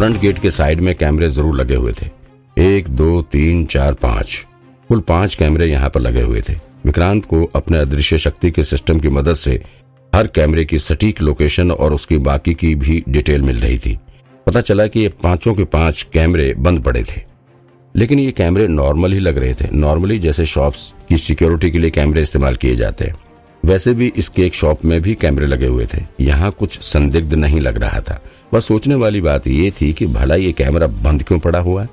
Front gate के side में कैमरे ज़रूर लगे हुए थे। एक, दो, तीन, चार, पाँच। कुल पाँच कैमरे यहाँ पर लगे हुए थे। विक्रांत को अपने अदृश्य शक्ति के सिस्टम की मदद से हर कैमरे की सटीक लोकेशन और उसकी बाकी की भी डिटेल मिल रही थी। पता चला कि ये पाँचों के पाँच कैमरे बंद पड़े थे। लेकिन ये कैमरे नॉर्मल ही लग रहे थे। नॉर्मली जैसे शॉप्स की सिक्योरिटी के लिए कैमरे इस्तेमाल किए जाते हैं। वैसे भी इस केक शॉप में भी कैमरे लगे हुए थे। यहाँ कुछ संदिग्ध नहीं लग रहा था। बस सोचने वाली बात ये थी कि भला ये कैमरा बंद क्यों पड़ा हुआ है?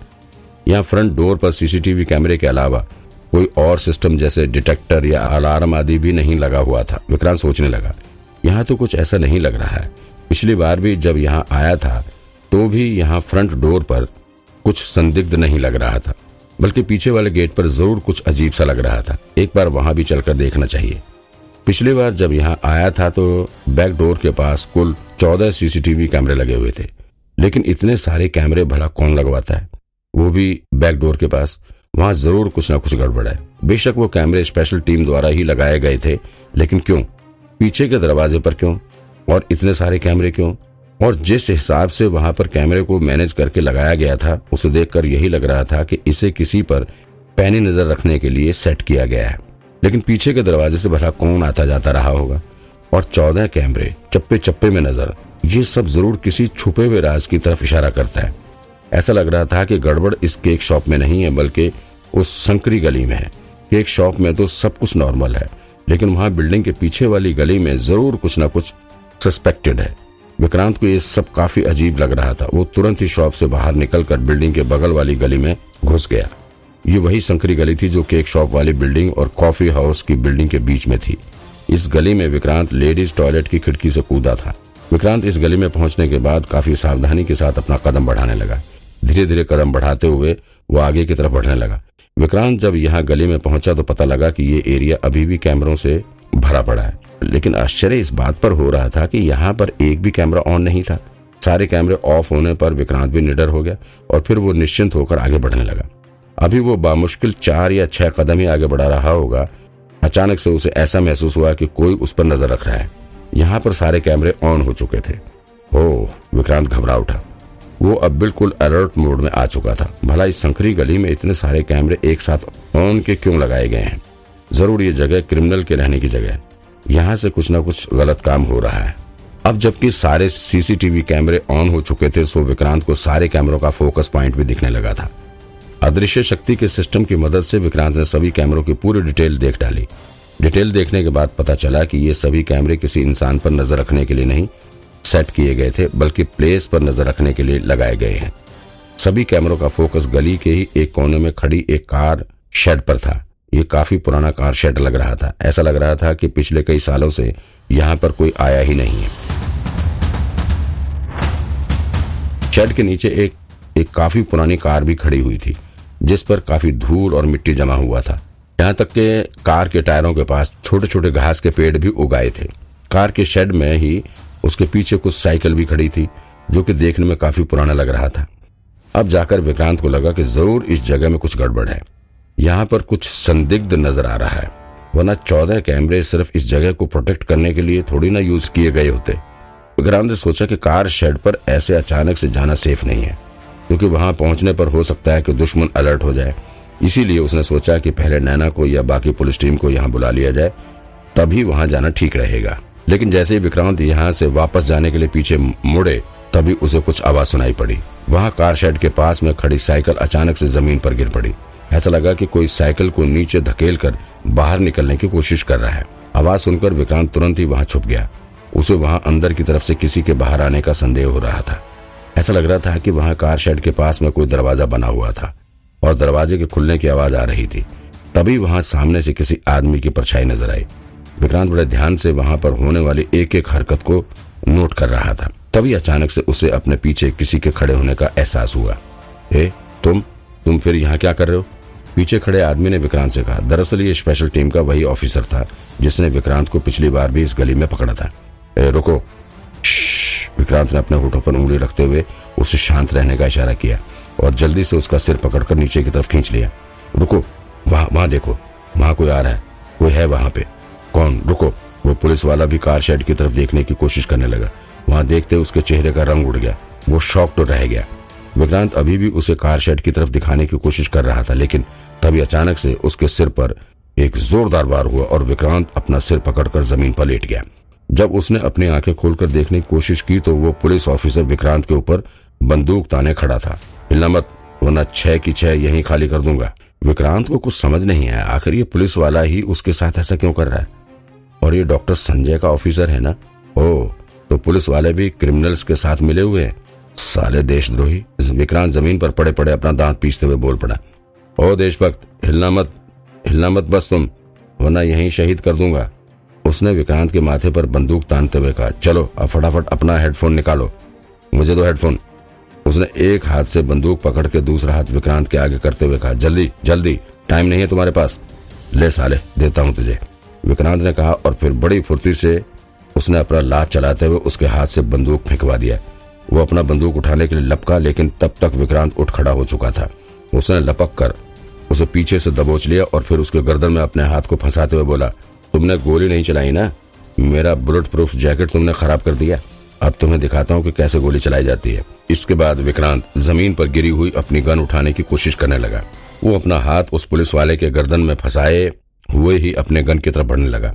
यहाँ फ्रंट डोर पर सीसीटीवी कैमरे के अलावा कोई और सिस्टम जैसे डिटेक्टर या अलार्म आदि भी नहीं लगा हुआ था। विक्रांत सोचने लगा, यहाँ तो कुछ ऐसा नहीं लग रहा है। पिछली बार भी जब यहाँ आया था तो भी यहाँ फ्रंट डोर पर कुछ संदिग्ध नहीं लग रहा था, बल्कि पीछे वाले गेट पर ज़रूर कुछ अजीब सा लग रहा था। एक बार वहाँ भी चलकर देखना चाहिए। पिछली बार जब यहाँ आया था तो बैक डोर के पास कुल चौदह सीसीटीवी कैमरे लगे हुए थे। लेकिन इतने सारे कैमरे भला कौन लगवाता है? वो भी बैक डोर के पास। वहाँ ज़रूर कुछ ना कुछ गड़बड़ है। बेशक वो कैमरे स्पेशल टीम द्वारा ही लगाए गए थे, लेकिन क्यों? पीछे के दरवाजे पर क्यों? और इतने सारे कैमरे क्यों? और जिस हिसाब से वहाँ पर कैमरे को मैनेज करके लगाया गया था, उसे देखकर यही लग रहा था कि इसे किसी पर पैनी नज़र रखने के लिए सेट किया गया है। लेकिन पीछे के दरवाजे से भला कौन आता जाता रहा होगा? और चौदह कैमरे चप्पे चप्पे में नज़र। ये सब ज़रूर किसी छुपे हुए राज की तरफ़ इशारा करता है। ऐसा लग रहा था कि गड़बड़ इस केक शॉप में नहीं है, बल्कि उस संकरी गली में है। केक शॉप में तो सब कुछ नॉर्मल है, लेकिन वहाँ बिल्डिंग के पीछे वाली गली में ज़रूर कुछ न कुछ सस्पेक्टेड है। विक्रांत को ये सब काफ़ी अजीब लग रहा था। वो तुरंत ही शॉप से बाहर निकलकर बिल्डिंग के बगल वाली गली में घुस गया। ये वही संकरी गली थी जो केक शॉप वाली बिल्डिंग और कॉफ़ी हाउस की बिल्डिंग के बीच में थी। इस गली में विक्रांत लेडीज़ टॉयलेट की खिड़की से कूदा था। विक्रांत इस गली में पहुँचने के बाद काफ़ी सावधानी के साथ अपना कदम बढ़ाने लगा। धीरे धीरे कदम बढ़ाते हुए वो आगे की तरफ़ बढ़ने लगा। विक्रांत जब यहाँ गली में पहुँचा तो पता लगा कि ये एरिया अभी भी कैमरों से भरा पड़ा है। लेकिन आश्चर्य इस बात पर हो रहा था कि यहाँ पर एक भी कैमरा ऑन नहीं था। सारे कैमरे ऑफ़ होने पर विक्रांत भी निडर हो गया और फिर वो निश्चिंत होकर आगे बढ़ने लगा। अभी वो बामुश्किल चार या छह कदम ही आगे बढ़ा रहा होगा। अचानक से उसे ऐसा महसूस हुआ कि कोई उस पर नज़र रख रहा है। यहाँ पर सारे कैमरे ऑन हो चुके थे। ओह, विक्रांत घबरा उठा। वो अब बिल्कुल अलर्ट मोड में आ चुका था। भला इस संकरी गली में इतने सारे कैमरे एक साथ ऑन के क्यों लगाए गए हैं? ज़रूर ये जगह क्रिमिनल के रहने की जगह है। यहाँ से कुछ न कुछ गलत काम हो रहा है। अब जबकि सारे सीसीटीवी कैमरे ऑन हो चुके थे, सो विक्रांत को सारे कैमरों का फोकस पॉइंट भी दिखने लगा था। अदृश्य शक्ति के सिस्टम की मदद से विक्रांत ने सभी कैमरों की पूरी डिटेल देख डाली। डिटेल देखने के बाद पता चला कि ये सभी कैमरे किसी इंसान पर नज़र रखने के लिए नहीं, सेट किए गए थे, बल्कि प्लेस पर नज़र रखने के लिए लगाए गए हैं। सभी कैमरों का फोकस गली के ही एक कोने में खड़ी एक कार शेड पर था। ये काफ़ी पुराना कार शेड लग रहा था। ऐसा लग रहा था कि पिछले कई सालों से यहाँ पर कोई आया ही नहीं है। शेड के नीचे एक एक काफ़ी पुरानी कार भी खड़ी हुई थी। जिस पर काफ़ी धूल और मिट्टी जमा हुआ था। यहाँ तक के कार के टायरों के पास छोटे छोटे घास के पेड़ भी उगाए थे। कार के शेड में ही उसके पीछे कुछ साइकिल भी खड़ी थी, जो कि देखने में काफ़ी पुराना लग रहा था। अब जाकर विक्रांत को लगा कि ज़रूर इस जगह में कुछ गड़बड़ है। यहाँ पर कुछ संदिग्ध नज़र आ रहा है, वरना चौदह कैमरे सिर्फ़ इस जगह को प्रोटेक्ट करने के लिए थोड़ी ना यूज़ किए गए होते। विक्रांत ने सोचा कि कार शेड पर ऐसे अचानक से जाना सेफ़ नहीं है। क्योंकि वहाँ पहुँचने पर हो सकता है कि दुश्मन अलर्ट हो जाए। इसीलिए उसने सोचा कि पहले नैना को या बाकी पुलिस टीम को यहाँ बुला लिया जाए, तभी वहाँ जाना ठीक रहेगा। लेकिन जैसे ही विक्रांत यहाँ से वापस जाने के लिए पीछे मुड़े, तभी उसे कुछ आवाज़ सुनाई पड़ी। वहाँ कार शेड के पास में खड़ी साइकिल अचानक से ज़मीन पर गिर पड़ी। ऐसा लगा कि कोई साइकिल को नीचे धकेल कर बाहर निकलने की कोशिश कर रहा है। आवाज़ सुनकर विक्रांत तुरंत ही वहाँ छुप गया। उसे वहाँ अंदर की तरफ़ से किसी के बाहर आने का संदेह हो रहा था। ऐसा लग रहा था कि वहाँ कार शेड के पास में कोई दरवाज़ा बना हुआ था और दरवाजे के खुलने की आवाज़ आ रही थी। तभी वहाँ सामने से किसी आदमी की परछाई नज़र आई। विक्रांत बड़े ध्यान से वहाँ पर होने वाली एक एक हरकत को नोट कर रहा था। तभी अचानक से उसे अपने पीछे किसी के खड़े होने का एहसास हुआ। ए तुम? तुम फिर यहाँ क्या कर रहे हो? पीछे खड़े आदमी ने विक्रांत से कहा। दरअसल ये स्पेशल टीम का वही ऑफिसर था जिसने विक्रांत को पिछली बार भी इस गली में पकड़ा था। ए, रुको। विक्रांत ने अपने होठों पर उंगली रखते हुए उसे शांत रहने का इशारा किया और जल्दी से उसका सिर पकड़कर नीचे की तरफ़ खींच लिया। रुको, वहाँ वहाँ देखो, वहाँ कोई आ रहा है, कोई है वहाँ पे। कौन? रुको। वो पुलिस वाला भी कार शेड की तरफ़ देखने की कोशिश करने लगा। वहाँ देखते उसके चेहरे का रंग उड़ गया। वो शॉक तो रह गया। विक्रांत अभी भी उसे कार शेड की तरफ़ दिखाने की कोशिश कर रहा था, लेकिन तभी अचानक से उसके सिर पर एक जोरदार वार हुआ और विक्रांत अपना सिर पकड़कर ज़मीन पर लेट गया। जब उसने अपनी आँखें खोलकर देखने की कोशिश की तो वो पुलिस ऑफिसर विक्रांत के ऊपर बंदूक ताने खड़ा था। हिलना मत, वरना छह की छह यहीं खाली कर दूँगा। विक्रांत को कुछ समझ नहीं आया, आखिर ये पुलिस वाला ही उसके साथ ऐसा क्यों कर रहा है? और ये डॉक्टर संजय का ऑफिसर है ना? ओ तो पुलिस वाले भी क्रिमिनल्स के साथ मिले हुए हैं? साले देशद्रोही विक्रांत ज़मीन पर पड़े पड़े अपना दांत पीसते हुए बोल पड़ा। ओ, देशभक्त, हिलना मत हिलना मत बस तुम, वरना यहीं शहीद कर दूँगा। उसने विक्रांत के माथे पर बंदूक तानते हुए कहा, चलो, अब फटाफट अपना हेडफोन निकालो। मुझे दो हेडफोन। उसने एक हाथ से बंदूक पकड़ के दूसरा हाथ विक्रांत के आगे करते हुए कहा, जल्दी जल्दी, टाइम नहीं है तुम्हारे पास। ले साले, देता हूँ तुझे। विक्रांत ने कहा और फिर बड़ी फुर्ती से उसने अपना लात चलाते हुए उसके हाथ से बंदूक फेंकवा दिया। वो अपना बंदूक उठाने के लिए लपका, लेकिन तब तक विक्रांत उठ खड़ा हो चुका था। उसने लपक कर उसे पीछे से दबोच लिया और फिर उसके गर्दन में अपने हाथ को फंसाते हुए बोला तुमने गोली नहीं चलाई ना? मेरा बुलेट प्रूफ जैकेट तुमने खराब कर दिया। अब तुम्हें दिखाता हूँ कि कैसे गोली चलाई जाती है। इसके बाद विक्रांत ज़मीन पर गिरी हुई अपनी गन उठाने की कोशिश करने लगा। वो अपना हाथ उस पुलिस वाले के गर्दन में फंसाए, हुए ही अपने गन की तरफ़ बढ़ने लगा।